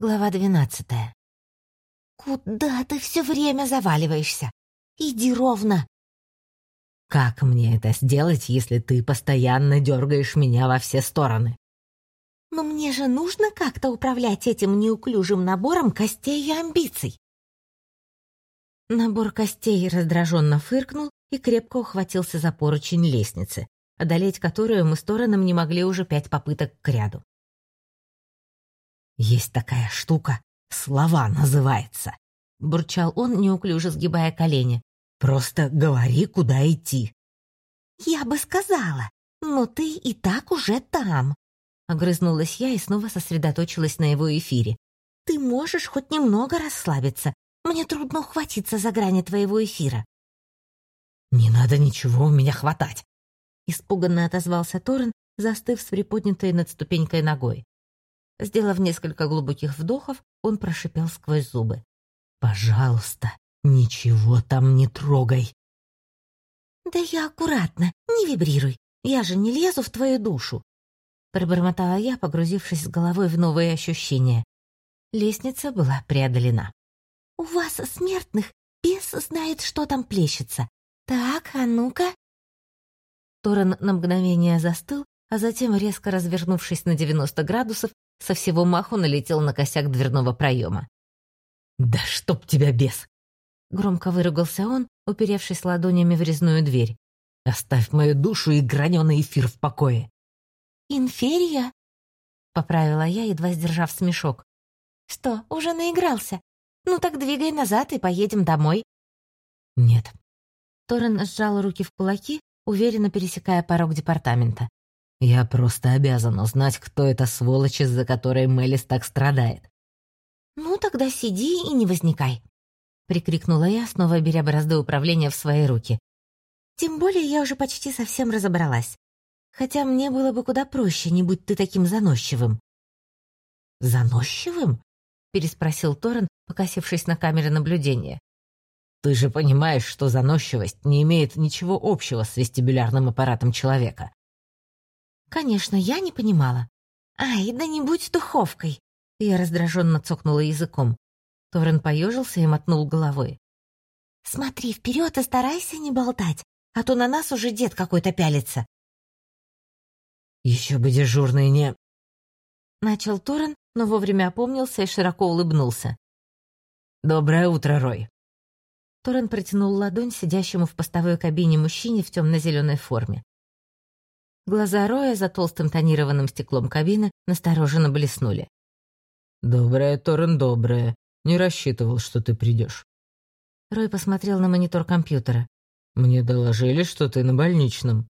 Глава двенадцатая. «Куда ты все время заваливаешься? Иди ровно!» «Как мне это сделать, если ты постоянно дергаешь меня во все стороны?» «Но мне же нужно как-то управлять этим неуклюжим набором костей и амбиций!» Набор костей раздраженно фыркнул и крепко ухватился за поручень лестницы, одолеть которую мы сторонам не могли уже пять попыток к ряду. «Есть такая штука, слова называется», — бурчал он, неуклюже сгибая колени. «Просто говори, куда идти». «Я бы сказала, но ты и так уже там», — огрызнулась я и снова сосредоточилась на его эфире. «Ты можешь хоть немного расслабиться. Мне трудно ухватиться за грани твоего эфира». «Не надо ничего у меня хватать», — испуганно отозвался Торрен, застыв с приподнятой над ступенькой ногой. Сделав несколько глубоких вдохов, он прошипел сквозь зубы. «Пожалуйста, ничего там не трогай». «Да я аккуратно, не вибрируй, я же не лезу в твою душу», пробормотала я, погрузившись с головой в новые ощущения. Лестница была преодолена. «У вас, смертных, бес знает, что там плещется. Так, а ну-ка». Торрен на мгновение застыл, а затем, резко развернувшись на 90 градусов, со всего маху налетел на косяк дверного проема. «Да чтоб тебя бес!» Громко выругался он, уперевшись ладонями в резную дверь. «Оставь мою душу и граненый эфир в покое!» «Инферия?» — поправила я, едва сдержав смешок. «Что, уже наигрался? Ну так двигай назад и поедем домой». «Нет». Торрен сжал руки в кулаки, уверенно пересекая порог департамента. Я просто обязан узнать, кто эта сволочь, из-за которой Мелис так страдает. «Ну, тогда сиди и не возникай», — прикрикнула я, снова беря бразды управления в свои руки. «Тем более я уже почти совсем разобралась. Хотя мне было бы куда проще, не будь ты таким заносчивым». «Заносчивым?» — переспросил Торрен, покосившись на камеры наблюдения. «Ты же понимаешь, что заносчивость не имеет ничего общего с вестибулярным аппаратом человека. Конечно, я не понимала. «Ай, да не будь духовкой!» Я раздраженно цокнула языком. Торрен поежился и мотнул головой. «Смотри вперед и старайся не болтать, а то на нас уже дед какой-то пялится». «Еще бы дежурный не...» Начал Торрен, но вовремя опомнился и широко улыбнулся. «Доброе утро, Рой!» Торрен протянул ладонь сидящему в постовой кабине мужчине в темно-зеленой форме. Глаза Роя за толстым тонированным стеклом кабины настороженно блеснули. «Доброе, Торрен, доброе. Не рассчитывал, что ты придешь. Рой посмотрел на монитор компьютера. «Мне доложили, что ты на больничном».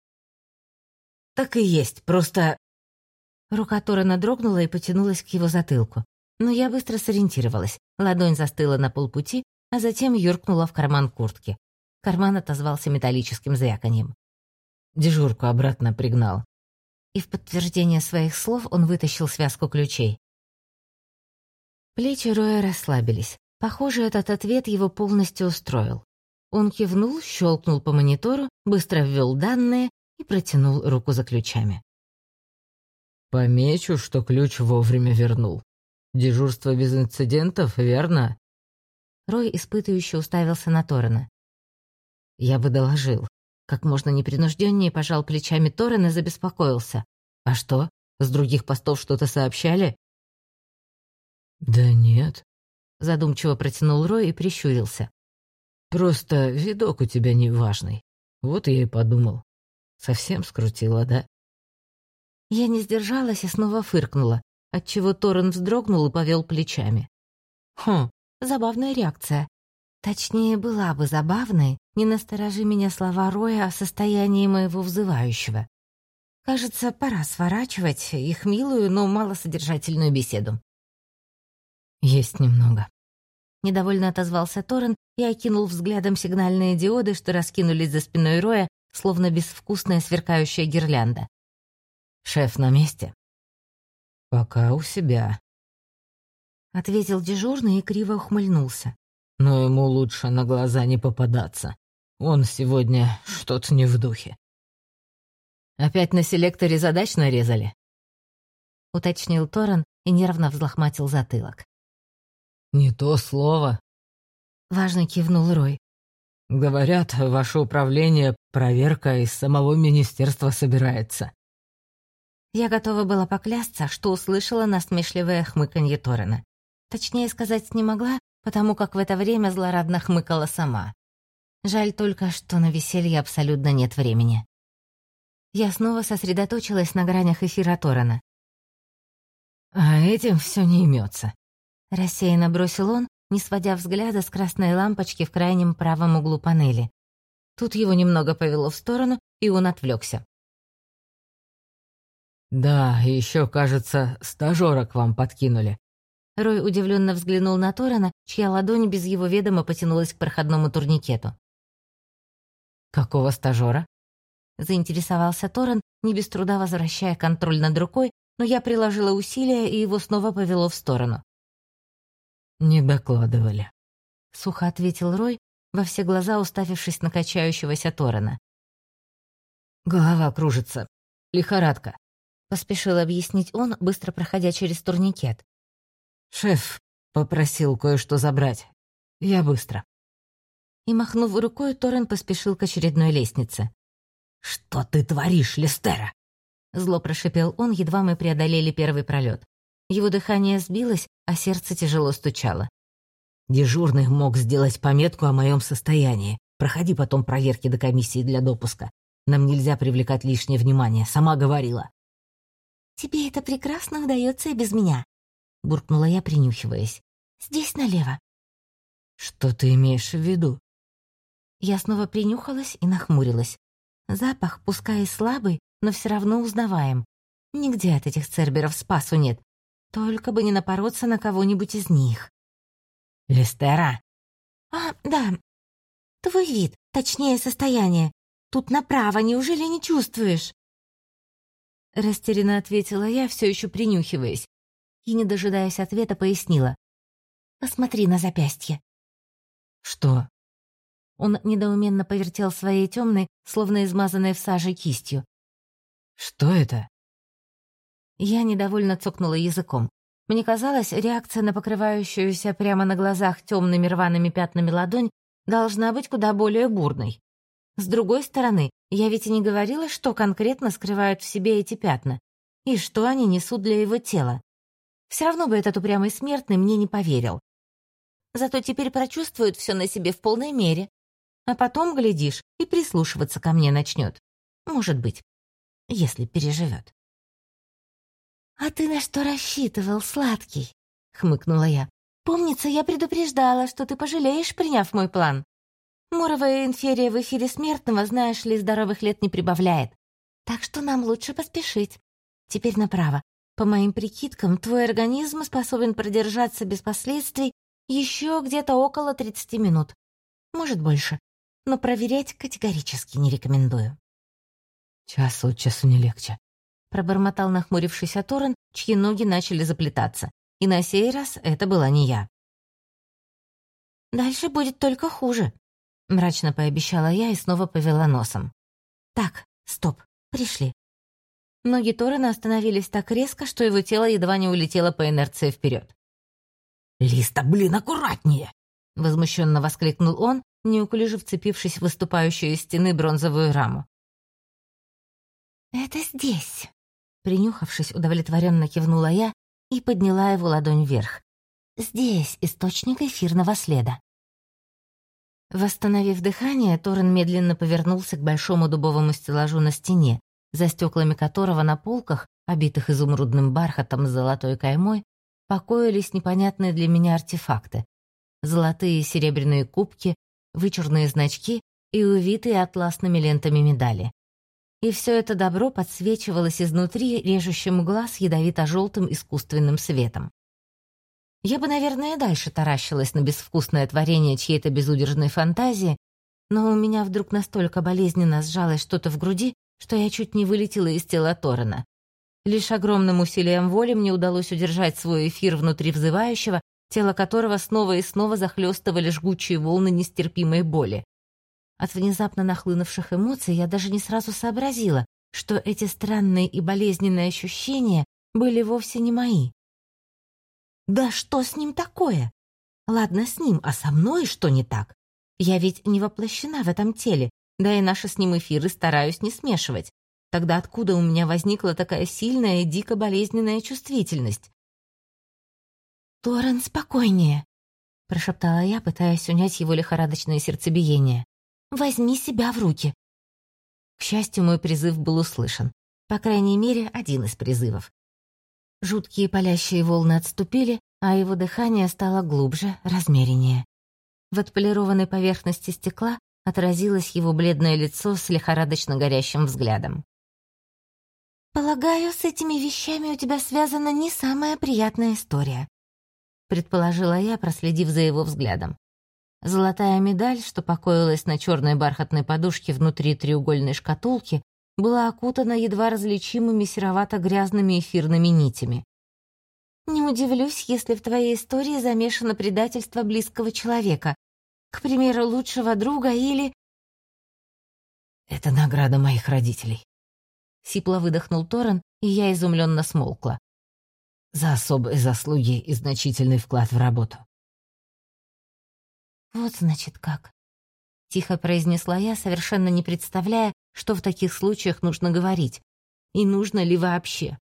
«Так и есть, просто...» Рука Торрена дрогнула и потянулась к его затылку. Но я быстро сориентировалась. Ладонь застыла на полпути, а затем юркнула в карман куртки. Карман отозвался металлическим звяканьем. Дежурку обратно пригнал. И в подтверждение своих слов он вытащил связку ключей. Плечи Роя расслабились. Похоже, этот ответ его полностью устроил. Он кивнул, щелкнул по монитору, быстро ввел данные и протянул руку за ключами. «Помечу, что ключ вовремя вернул. Дежурство без инцидентов, верно?» Рой испытывающе уставился на Торрена. «Я бы доложил. Как можно непринужденнее пожал плечами Торрен и забеспокоился. «А что, с других постов что-то сообщали?» «Да нет», — задумчиво протянул Рой и прищурился. «Просто видок у тебя неважный. Вот я и подумал. Совсем скрутила, да?» Я не сдержалась и снова фыркнула, отчего Торрен вздрогнул и повел плечами. Хм, забавная реакция. Точнее, была бы забавной, не насторожи меня слова Роя о состоянии моего взывающего. Кажется, пора сворачивать их милую, но малосодержательную беседу. «Есть немного», — недовольно отозвался Торрен и окинул взглядом сигнальные диоды, что раскинулись за спиной Роя, словно безвкусная сверкающая гирлянда. «Шеф на месте?» «Пока у себя», — ответил дежурный и криво ухмыльнулся но ему лучше на глаза не попадаться. Он сегодня что-то не в духе. «Опять на селекторе задач нарезали?» — уточнил Торрен и нервно взлохматил затылок. «Не то слово», — важно кивнул Рой. «Говорят, ваше управление проверка из самого министерства собирается». Я готова была поклясться, что услышала насмешливое хмыканье Торрена. Точнее сказать не могла, потому как в это время злорадно хмыкала сама. Жаль только, что на веселье абсолютно нет времени. Я снова сосредоточилась на гранях эфира Торрена. «А этим все не имется», — рассеянно бросил он, не сводя взгляда с красной лампочки в крайнем правом углу панели. Тут его немного повело в сторону, и он отвлекся. «Да, еще, кажется, стажера к вам подкинули». Рой удивленно взглянул на Торана, чья ладонь без его ведома потянулась к проходному турникету. «Какого стажера?» Заинтересовался Торан, не без труда возвращая контроль над рукой, но я приложила усилия, и его снова повело в сторону. «Не докладывали», — сухо ответил Рой, во все глаза уставившись на качающегося Торана. «Голова кружится. Лихорадка. Поспешил объяснить он, быстро проходя через турникет. «Шеф попросил кое-что забрать. Я быстро». И, махнув рукой, Торрен поспешил к очередной лестнице. «Что ты творишь, Листера?» Зло прошипел он, едва мы преодолели первый пролет. Его дыхание сбилось, а сердце тяжело стучало. «Дежурный мог сделать пометку о моем состоянии. Проходи потом проверки до комиссии для допуска. Нам нельзя привлекать лишнее внимание, сама говорила». «Тебе это прекрасно удается и без меня», — буркнула я, принюхиваясь. «Здесь налево». «Что ты имеешь в виду?» Я снова принюхалась и нахмурилась. Запах, пускай и слабый, но все равно узнаваем. Нигде от этих церберов спасу нет. Только бы не напороться на кого-нибудь из них. «Листера?» «А, да. Твой вид, точнее состояние. Тут направо, неужели не чувствуешь?» Растерянно ответила я, все еще принюхиваясь, и, не дожидаясь ответа, пояснила. «Посмотри на запястье». «Что?» Он недоуменно повертел своей темной, словно измазанной в саже кистью. «Что это?» Я недовольно цокнула языком. Мне казалось, реакция на покрывающуюся прямо на глазах темными рваными пятнами ладонь должна быть куда более бурной. С другой стороны, я ведь и не говорила, что конкретно скрывают в себе эти пятна, и что они несут для его тела. Все равно бы этот упрямый смертный мне не поверил. Зато теперь прочувствует все на себе в полной мере. А потом, глядишь, и прислушиваться ко мне начнет. Может быть, если переживет. «А ты на что рассчитывал, сладкий?» — хмыкнула я. «Помнится, я предупреждала, что ты пожалеешь, приняв мой план. Муровая инферия в эфире смертного, знаешь ли, здоровых лет не прибавляет. Так что нам лучше поспешить. Теперь направо. По моим прикидкам, твой организм способен продержаться без последствий еще где-то около 30 минут. Может, больше. Но проверять категорически не рекомендую. Час от часу не легче. Пробормотал нахмурившийся Торрен, чьи ноги начали заплетаться. И на сей раз это была не я. Дальше будет только хуже, Мрачно пообещала я и снова повела носом. «Так, стоп, пришли». Ноги Торрена остановились так резко, что его тело едва не улетело по инерции вперед. «Листа, блин, аккуратнее!» Возмущенно воскликнул он, неуклюже вцепившись в выступающую из стены бронзовую раму. «Это здесь!» Принюхавшись, удовлетворенно кивнула я и подняла его ладонь вверх. «Здесь источник эфирного следа». Восстановив дыхание, Торрен медленно повернулся к большому дубовому стеллажу на стене, за стеклами которого на полках, обитых изумрудным бархатом с золотой каймой, покоились непонятные для меня артефакты. Золотые и серебряные кубки, вычурные значки и увитые атласными лентами медали. И все это добро подсвечивалось изнутри режущим глаз ядовито-желтым искусственным светом. Я бы, наверное, дальше таращилась на безвкусное творение чьей-то безудержной фантазии, но у меня вдруг настолько болезненно сжалось что-то в груди, что я чуть не вылетела из тела Торрена. Лишь огромным усилием воли мне удалось удержать свой эфир внутри взывающего, тело которого снова и снова захлестывали жгучие волны нестерпимой боли. От внезапно нахлынувших эмоций я даже не сразу сообразила, что эти странные и болезненные ощущения были вовсе не мои. Да что с ним такое? Ладно с ним, а со мной что не так? Я ведь не воплощена в этом теле, да и наши с ним эфиры стараюсь не смешивать. Тогда откуда у меня возникла такая сильная и дико болезненная чувствительность? «Торрен, спокойнее», — прошептала я, пытаясь унять его лихорадочное сердцебиение. «Возьми себя в руки». К счастью, мой призыв был услышан. По крайней мере, один из призывов. Жуткие палящие волны отступили, а его дыхание стало глубже, размереннее. В отполированной поверхности стекла отразилось его бледное лицо с лихорадочно горящим взглядом. «Полагаю, с этими вещами у тебя связана не самая приятная история», предположила я, проследив за его взглядом. Золотая медаль, что покоилась на черной бархатной подушке внутри треугольной шкатулки, была окутана едва различимыми серовато-грязными эфирными нитями. «Не удивлюсь, если в твоей истории замешано предательство близкого человека, к примеру, лучшего друга или...» «Это награда моих родителей», Сипло выдохнул Торрен, и я изумленно смолкла. За особые заслуги и значительный вклад в работу. «Вот, значит, как», — тихо произнесла я, совершенно не представляя, что в таких случаях нужно говорить. И нужно ли вообще.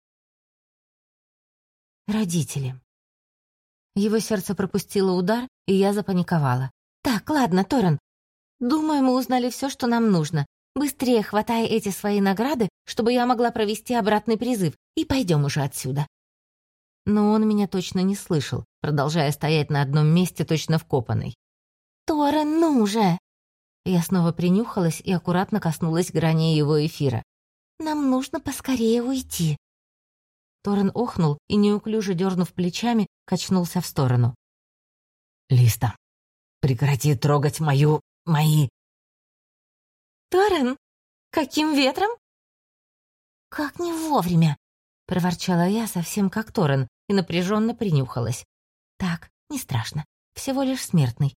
Родители. Его сердце пропустило удар, и я запаниковала. «Так, ладно, Торрен. Думаю, мы узнали все, что нам нужно. Быстрее хватай эти свои награды, чтобы я могла провести обратный призыв, и пойдем уже отсюда». Но он меня точно не слышал, продолжая стоять на одном месте, точно вкопанный. «Торрен, ну же!» Я снова принюхалась и аккуратно коснулась грани его эфира. «Нам нужно поскорее уйти». Торрен охнул и, неуклюже дернув плечами, качнулся в сторону. «Листа, прекрати трогать мою... мои...» «Торрен, каким ветром?» «Как не вовремя!» — проворчала я совсем как Торрен и напряженно принюхалась. «Так, не страшно, всего лишь смертный.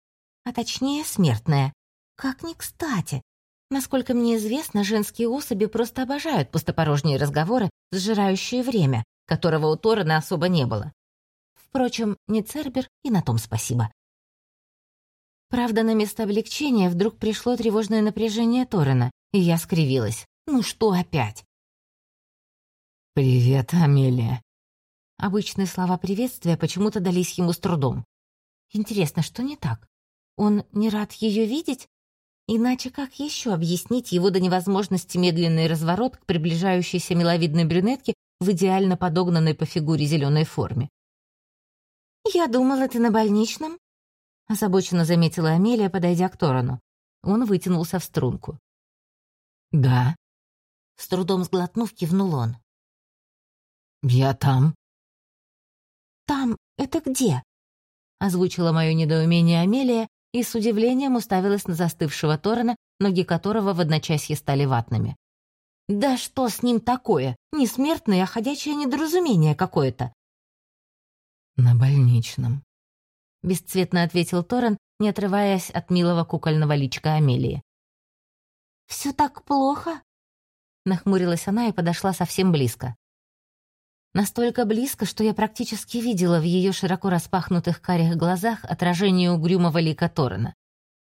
А точнее, смертная. Как ни кстати. Насколько мне известно, женские особи просто обожают пустопорожние разговоры, сжирающие время, которого у Торрена особо не было. Впрочем, не Цербер, и на том спасибо. Правда, на место облегчения вдруг пришло тревожное напряжение Торрена, и я скривилась. «Ну что опять?» «Привет, Амелия». Обычные слова приветствия почему-то дались ему с трудом. Интересно, что не так? Он не рад ее видеть? Иначе как еще объяснить его до невозможности медленный разворот к приближающейся миловидной брюнетке в идеально подогнанной по фигуре зеленой форме? «Я думала, ты на больничном?» Озабоченно заметила Амелия, подойдя к Торану. Он вытянулся в струнку. «Да». С трудом сглотнув, кивнул он. «Я там». «Там? Это где?» Озвучила мое недоумение Амелия и с удивлением уставилась на застывшего Торана, ноги которого в одночасье стали ватными. «Да что с ним такое? Не смертное, а ходячее недоразумение какое-то». «На больничном», — бесцветно ответил Торрен, не отрываясь от милого кукольного личка Амелии. «Все так плохо?» Нахмурилась она и подошла совсем близко. Настолько близко, что я практически видела в ее широко распахнутых карих глазах отражение угрюмого лика Торрена.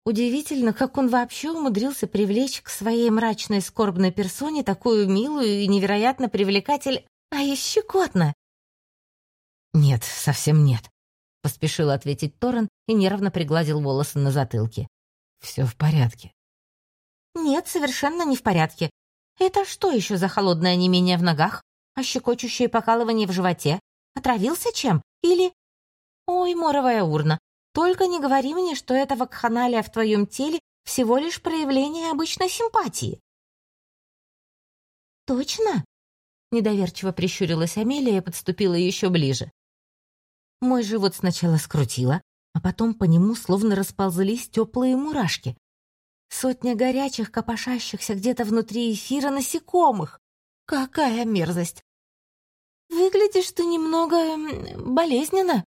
Удивительно, как он вообще умудрился привлечь к своей мрачной скорбной персоне такую милую и невероятно привлекатель... А и щекотно. «Нет, совсем нет», — поспешил ответить Торрен и нервно пригладил волосы на затылке. «Все в порядке». «Нет, совершенно не в порядке. Это что еще за холодное онемение в ногах? А щекочущее покалывание в животе? Отравился чем? Или...» «Ой, моровая урна, только не говори мне, что это вакханалия в твоем теле всего лишь проявление обычной симпатии». «Точно?» — недоверчиво прищурилась Амелия и подступила еще ближе. Мой живот сначала скрутило, а потом по нему словно расползлись теплые мурашки. Сотня горячих, копошащихся где-то внутри эфира насекомых. Какая мерзость! Выглядишь ты немного болезненно.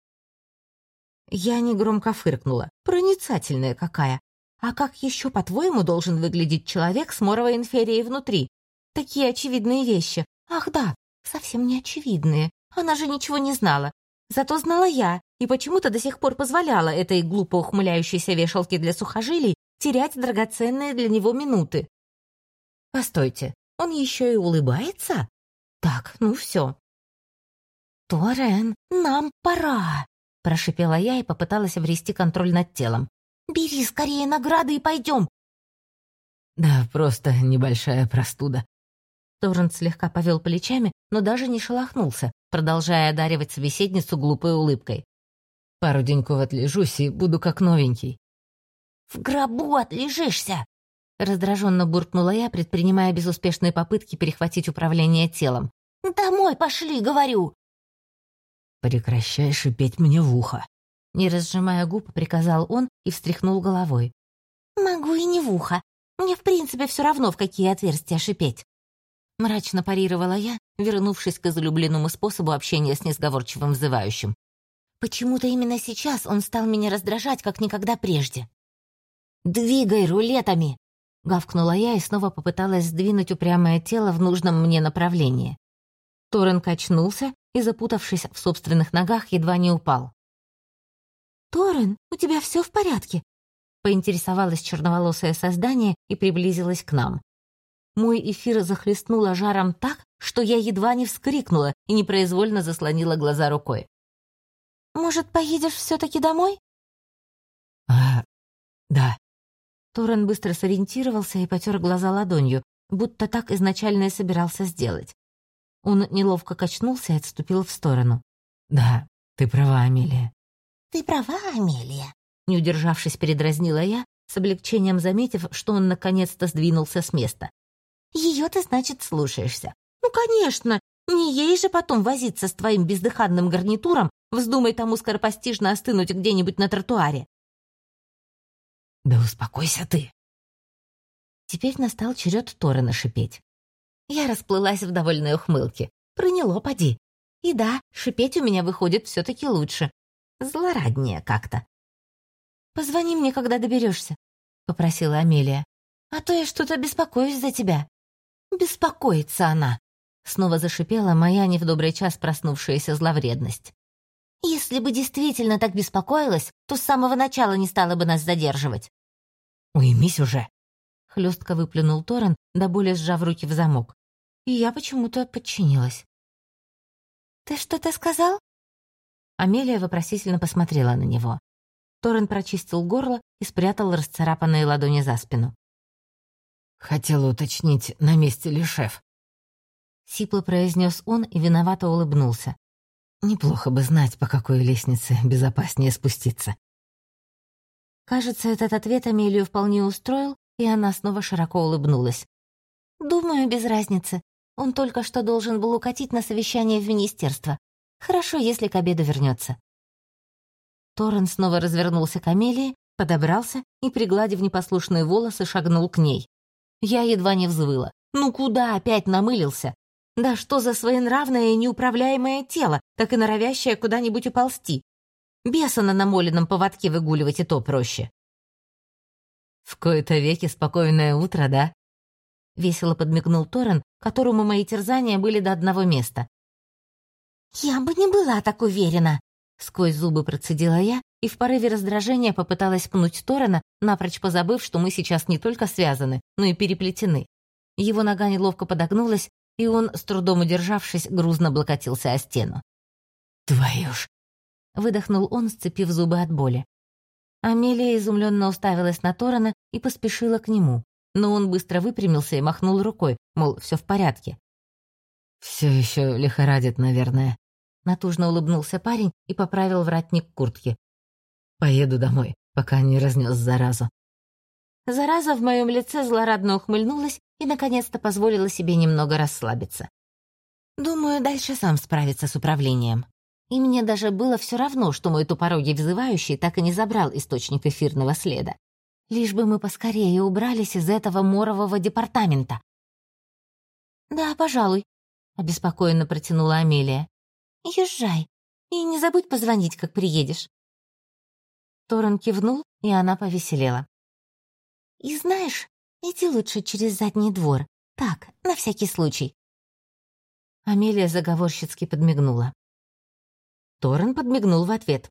Я негромко фыркнула. Проницательная какая. А как еще, по-твоему, должен выглядеть человек с моровой инферией внутри? Такие очевидные вещи. Ах да, совсем не очевидные. Она же ничего не знала. Зато знала я, и почему-то до сих пор позволяла этой глупо ухмыляющейся вешалке для сухожилий терять драгоценные для него минуты. Постойте, он еще и улыбается? Так, ну все. «Торен, нам пора!» — прошипела я и попыталась обрести контроль над телом. «Бери скорее награды и пойдем!» «Да, просто небольшая простуда». Торрент слегка повел плечами, но даже не шелохнулся, продолжая одаривать собеседницу глупой улыбкой. «Пару деньков отлежусь и буду как новенький». «В гробу отлежишься!» Раздраженно буркнула я, предпринимая безуспешные попытки перехватить управление телом. «Домой пошли, говорю!» «Прекращай шипеть мне в ухо!» Не разжимая губ, приказал он и встряхнул головой. «Могу и не в ухо. Мне в принципе все равно, в какие отверстия шипеть». Мрачно парировала я, вернувшись к излюбленному способу общения с несговорчивым взывающим. Почему-то именно сейчас он стал меня раздражать, как никогда прежде. «Двигай рулетами!» — гавкнула я и снова попыталась сдвинуть упрямое тело в нужном мне направлении. Торрен качнулся и, запутавшись в собственных ногах, едва не упал. «Торрен, у тебя все в порядке?» — поинтересовалось черноволосое создание и приблизилось к нам. Мой эфир захлестнуло жаром так, что я едва не вскрикнула и непроизвольно заслонила глаза рукой. «Может, поедешь все-таки домой?» «А, да». Торрен быстро сориентировался и потер глаза ладонью, будто так изначально и собирался сделать. Он неловко качнулся и отступил в сторону. «Да, ты права, Амелия». «Ты права, Амелия», — не удержавшись, передразнила я, с облегчением заметив, что он наконец-то сдвинулся с места. «Ее ты, значит, слушаешься. Ну, конечно, не ей же потом возиться с твоим бездыханным гарнитуром, вздумай тому скоропостижно остынуть где-нибудь на тротуаре». «Да успокойся ты!» Теперь настал черед Торрена шипеть. Я расплылась в довольной ухмылке. Проняло, поди. И да, шипеть у меня выходит все таки лучше. Злораднее как-то. «Позвони мне, когда доберешься, попросила Амелия. «А то я что-то беспокоюсь за тебя». «Беспокоится она», — снова зашипела моя не в добрый час проснувшаяся зловредность. «Если бы действительно так беспокоилась, то с самого начала не стала бы нас задерживать». «Уймись уже», — хлестко выплюнул Торрен, до боли сжав руки в замок и я почему-то подчинилась. «Ты что-то сказал?» Амелия вопросительно посмотрела на него. Торрен прочистил горло и спрятал расцарапанные ладони за спину. «Хотела уточнить, на месте ли шеф?» Сипло произнес он и виновато улыбнулся. «Неплохо бы знать, по какой лестнице безопаснее спуститься». Кажется, этот ответ Амелию вполне устроил, и она снова широко улыбнулась. «Думаю, без разницы. Он только что должен был укатить на совещание в министерство. Хорошо, если к обеду вернется. Торрен снова развернулся к Амелии, подобрался и, пригладив непослушные волосы, шагнул к ней. Я едва не взвыла. «Ну куда опять намылился? Да что за своенравное и неуправляемое тело, так и норовящее куда-нибудь уползти? Беса на намоленном поводке выгуливать и то проще». «В кои-то веки спокойное утро, да?» — весело подмигнул Торрен, которому мои терзания были до одного места. «Я бы не была так уверена!» Сквозь зубы процедила я и в порыве раздражения попыталась пнуть Торрена, напрочь позабыв, что мы сейчас не только связаны, но и переплетены. Его нога неловко подогнулась, и он, с трудом удержавшись, грузно облокотился о стену. «Твою ж!» — выдохнул он, сцепив зубы от боли. Амелия изумленно уставилась на Торрена и поспешила к нему но он быстро выпрямился и махнул рукой, мол, все в порядке. Все еще лихорадит, наверное. Натужно улыбнулся парень и поправил вратник куртки. Поеду домой, пока не разнес заразу. Зараза в моем лице злорадно ухмыльнулась и наконец-то позволила себе немного расслабиться. Думаю, дальше сам справится с управлением. И мне даже было все равно, что мой тупорогий взывающий так и не забрал источник эфирного следа. Лишь бы мы поскорее убрались из этого морового департамента. «Да, пожалуй», — обеспокоенно протянула Амелия. «Езжай, и не забудь позвонить, как приедешь». Торрен кивнул, и она повеселела. «И знаешь, иди лучше через задний двор. Так, на всякий случай». Амелия заговорщицки подмигнула. Торрен подмигнул в ответ.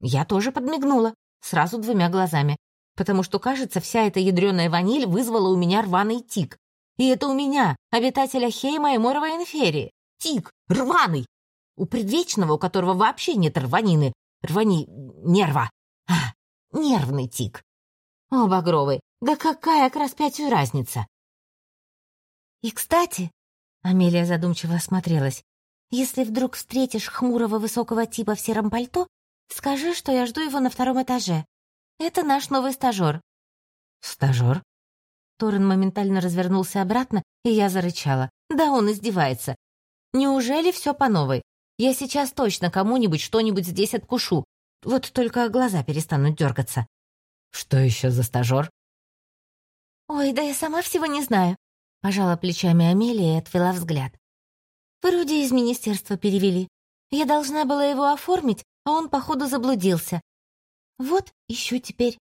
Я тоже подмигнула, сразу двумя глазами, потому что, кажется, вся эта ядреная ваниль вызвала у меня рваный тик. И это у меня, обитателя Хейма и Моровой инферии. Тик, рваный! У предвечного, у которого вообще нет рванины. Рвани... нерва. А, нервный тик. О, Багровый, да какая к распятию разница? И, кстати, Амелия задумчиво осмотрелась, если вдруг встретишь хмурого высокого типа в сером пальто, скажи, что я жду его на втором этаже. Это наш новый стажер. Стажер? Торрен моментально развернулся обратно, и я зарычала. Да он издевается. Неужели все по новой? Я сейчас точно кому-нибудь что-нибудь здесь откушу. Вот только глаза перестанут дергаться. Что еще за стажер? Ой, да я сама всего не знаю. Пожала плечами Амелия и отвела взгляд. Вроде из министерства перевели. Я должна была его оформить, а он, походу, заблудился. Вот, ищу теперь.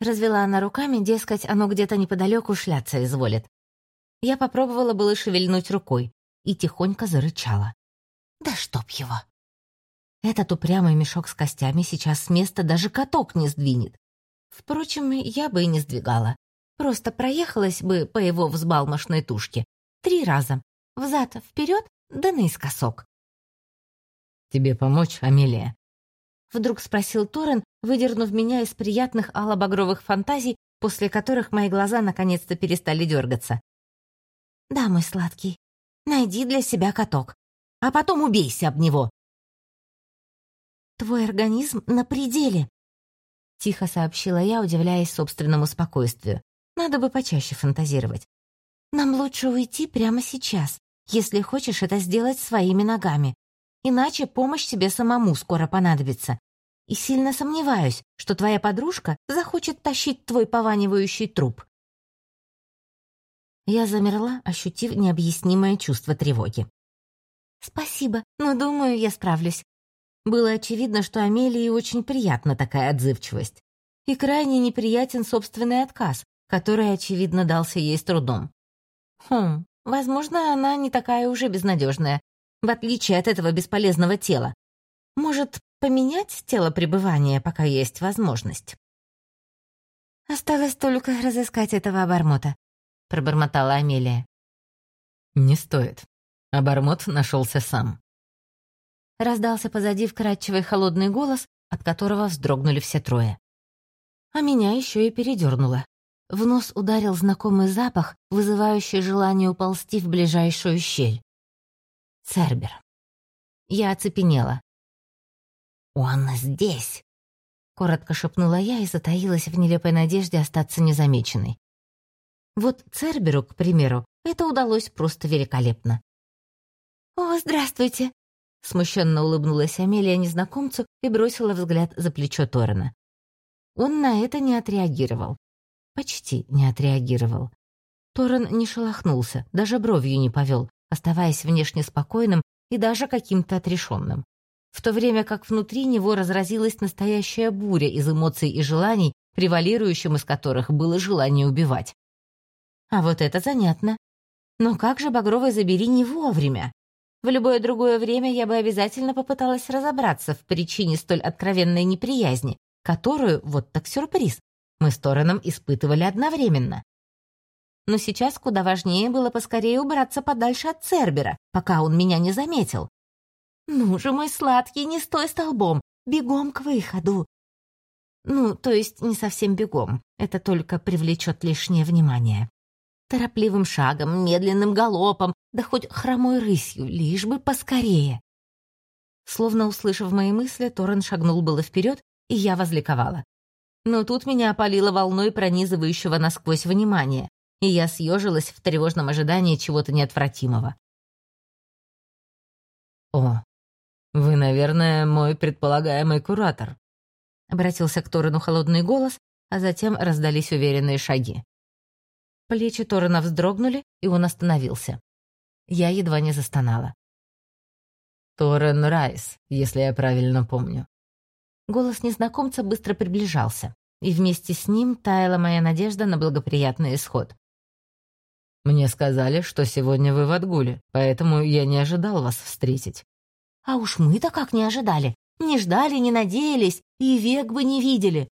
Развела она руками, дескать, оно где-то неподалеку шляться изволит. Я попробовала было шевельнуть рукой и тихонько зарычала. Да чтоб его! Этот упрямый мешок с костями сейчас с места даже каток не сдвинет. Впрочем, я бы и не сдвигала. Просто проехалась бы по его взбалмошной тушке. Три раза. Взад, вперед, да наискосок. «Тебе помочь, Амелия?» Вдруг спросил Торрен, выдернув меня из приятных алло-багровых фантазий, после которых мои глаза наконец-то перестали дергаться. «Да, мой сладкий, найди для себя каток, а потом убейся об него». «Твой организм на пределе», — тихо сообщила я, удивляясь собственному спокойствию. «Надо бы почаще фантазировать. Нам лучше уйти прямо сейчас, если хочешь это сделать своими ногами. Иначе помощь тебе самому скоро понадобится. И сильно сомневаюсь, что твоя подружка захочет тащить твой пованивающий труп. Я замерла, ощутив необъяснимое чувство тревоги. «Спасибо, но думаю, я справлюсь». Было очевидно, что Амелии очень приятна такая отзывчивость. И крайне неприятен собственный отказ, который, очевидно, дался ей с трудом. Хм, возможно, она не такая уже безнадежная, в отличие от этого бесполезного тела. Может, поменять тело пребывания, пока есть возможность? «Осталось только разыскать этого обормота», — пробормотала Амелия. «Не стоит. Обормот нашелся сам». Раздался позади вкрадчивый холодный голос, от которого вздрогнули все трое. А меня еще и передернуло. В нос ударил знакомый запах, вызывающий желание уползти в ближайшую щель. Цербер. Я оцепенела. «Он здесь!» — коротко шепнула я и затаилась в нелепой надежде остаться незамеченной. Вот Церберу, к примеру, это удалось просто великолепно. «О, здравствуйте!» — смущенно улыбнулась Амелия незнакомцу и бросила взгляд за плечо Торрена. Он на это не отреагировал. Почти не отреагировал. Торрен не шелохнулся, даже бровью не повел, оставаясь внешне спокойным и даже каким-то отрешенным. В то время как внутри него разразилась настоящая буря из эмоций и желаний, превалирующим из которых было желание убивать. А вот это занятно. Но как же Багровый забери не вовремя? В любое другое время я бы обязательно попыталась разобраться в причине столь откровенной неприязни, которую, вот так сюрприз, мы с Тореном испытывали одновременно но сейчас куда важнее было поскорее убраться подальше от Цербера, пока он меня не заметил. «Ну же, мой сладкий, не стой столбом! Бегом к выходу!» Ну, то есть не совсем бегом, это только привлечет лишнее внимание. Торопливым шагом, медленным галопом, да хоть хромой рысью, лишь бы поскорее. Словно услышав мои мысли, Торрен шагнул было вперед, и я возликовала. Но тут меня опалило волной пронизывающего насквозь внимания и я съежилась в тревожном ожидании чего-то неотвратимого. «О, вы, наверное, мой предполагаемый куратор», — обратился к Торену холодный голос, а затем раздались уверенные шаги. Плечи Торена вздрогнули, и он остановился. Я едва не застонала. «Торен Райс, если я правильно помню». Голос незнакомца быстро приближался, и вместе с ним таяла моя надежда на благоприятный исход. Мне сказали, что сегодня вы в отгуле, поэтому я не ожидал вас встретить». «А уж мы-то как не ожидали. Не ждали, не надеялись и век бы не видели.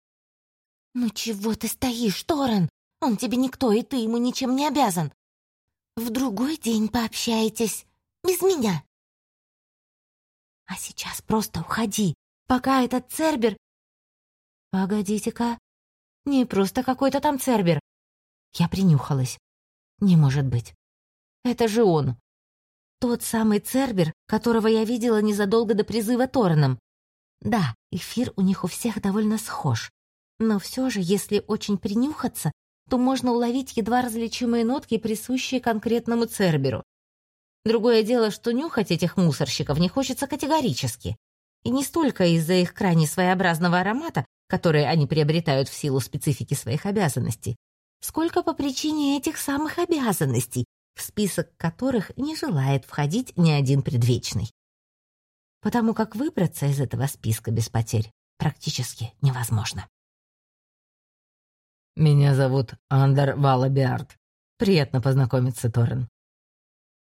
Ну чего ты стоишь, Торрен? Он тебе никто, и ты ему ничем не обязан. В другой день пообщаетесь. Без меня. А сейчас просто уходи, пока этот Цербер... Погодите-ка. Не просто какой-то там Цербер. Я принюхалась. Не может быть. Это же он. Тот самый Цербер, которого я видела незадолго до призыва Тореном. Да, эфир у них у всех довольно схож. Но все же, если очень принюхаться, то можно уловить едва различимые нотки, присущие конкретному Церберу. Другое дело, что нюхать этих мусорщиков не хочется категорически. И не столько из-за их крайне своеобразного аромата, который они приобретают в силу специфики своих обязанностей, сколько по причине этих самых обязанностей, в список которых не желает входить ни один предвечный. Потому как выбраться из этого списка без потерь практически невозможно. «Меня зовут Андер Валабиард. Приятно познакомиться, Торрен».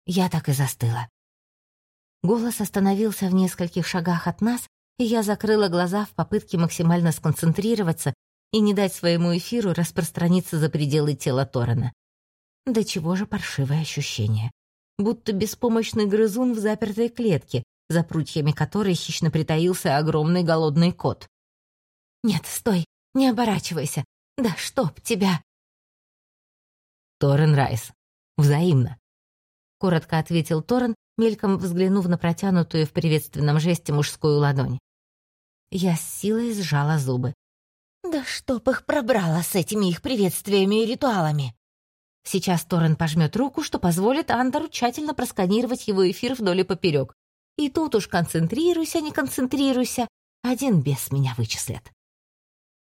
Я так и застыла. Голос остановился в нескольких шагах от нас, и я закрыла глаза в попытке максимально сконцентрироваться и не дать своему эфиру распространиться за пределы тела Торрена. Да чего же паршивое ощущение. Будто беспомощный грызун в запертой клетке, за прутьями которой хищно притаился огромный голодный кот. «Нет, стой, не оборачивайся, да чтоб тебя!» Торрен Райс. Взаимно. Коротко ответил Торрен, мельком взглянув на протянутую в приветственном жесте мужскую ладонь. Я с силой сжала зубы. «Да чтоб их пробрало с этими их приветствиями и ритуалами!» Сейчас Торрен пожмет руку, что позволит Андеру тщательно просканировать его эфир вдоль и поперек. И тут уж концентрируйся, не концентрируйся, один бес меня вычислят.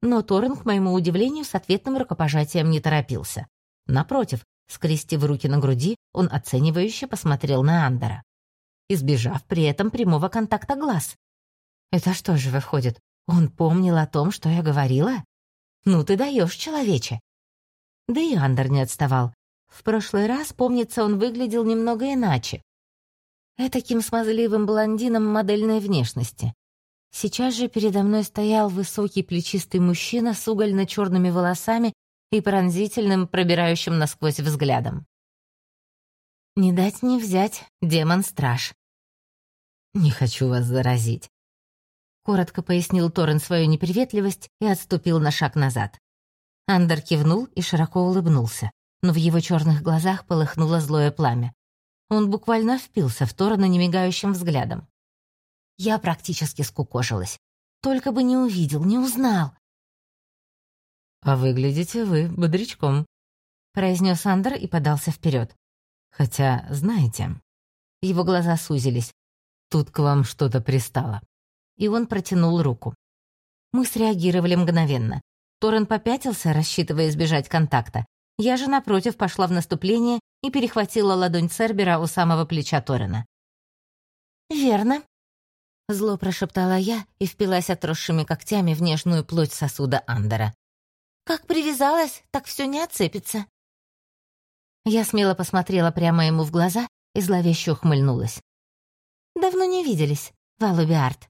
Но Торрен, к моему удивлению, с ответным рукопожатием не торопился. Напротив, скрестив руки на груди, он оценивающе посмотрел на Андера, избежав при этом прямого контакта глаз. «Это что же выходит, он помнил о том, что я говорила? Ну ты даешь, человече!» Да и Андер не отставал. В прошлый раз, помнится, он выглядел немного иначе. Этаким смазливым блондином модельной внешности. Сейчас же передо мной стоял высокий плечистый мужчина с угольно-черными волосами и пронзительным, пробирающим насквозь взглядом. «Не дать не взять, демон-страж». «Не хочу вас заразить», — коротко пояснил Торрен свою неприветливость и отступил на шаг назад. Андер кивнул и широко улыбнулся, но в его черных глазах полыхнуло злое пламя. Он буквально впился в Торрена немигающим взглядом. Я практически скукожилась. Только бы не увидел, не узнал. «А выглядите вы бодрячком», — произнес Андер и подался вперед. «Хотя, знаете...» Его глаза сузились. «Тут к вам что-то пристало». И он протянул руку. Мы среагировали мгновенно. Торрен попятился, рассчитывая избежать контакта. Я же, напротив, пошла в наступление и перехватила ладонь Цербера у самого плеча Торрена. «Верно», — зло прошептала я и впилась отросшими когтями в нежную плоть сосуда Андера. «Как привязалась, так все не отцепится». Я смело посмотрела прямо ему в глаза и зловеще ухмыльнулась. «Давно не виделись, Валубиард.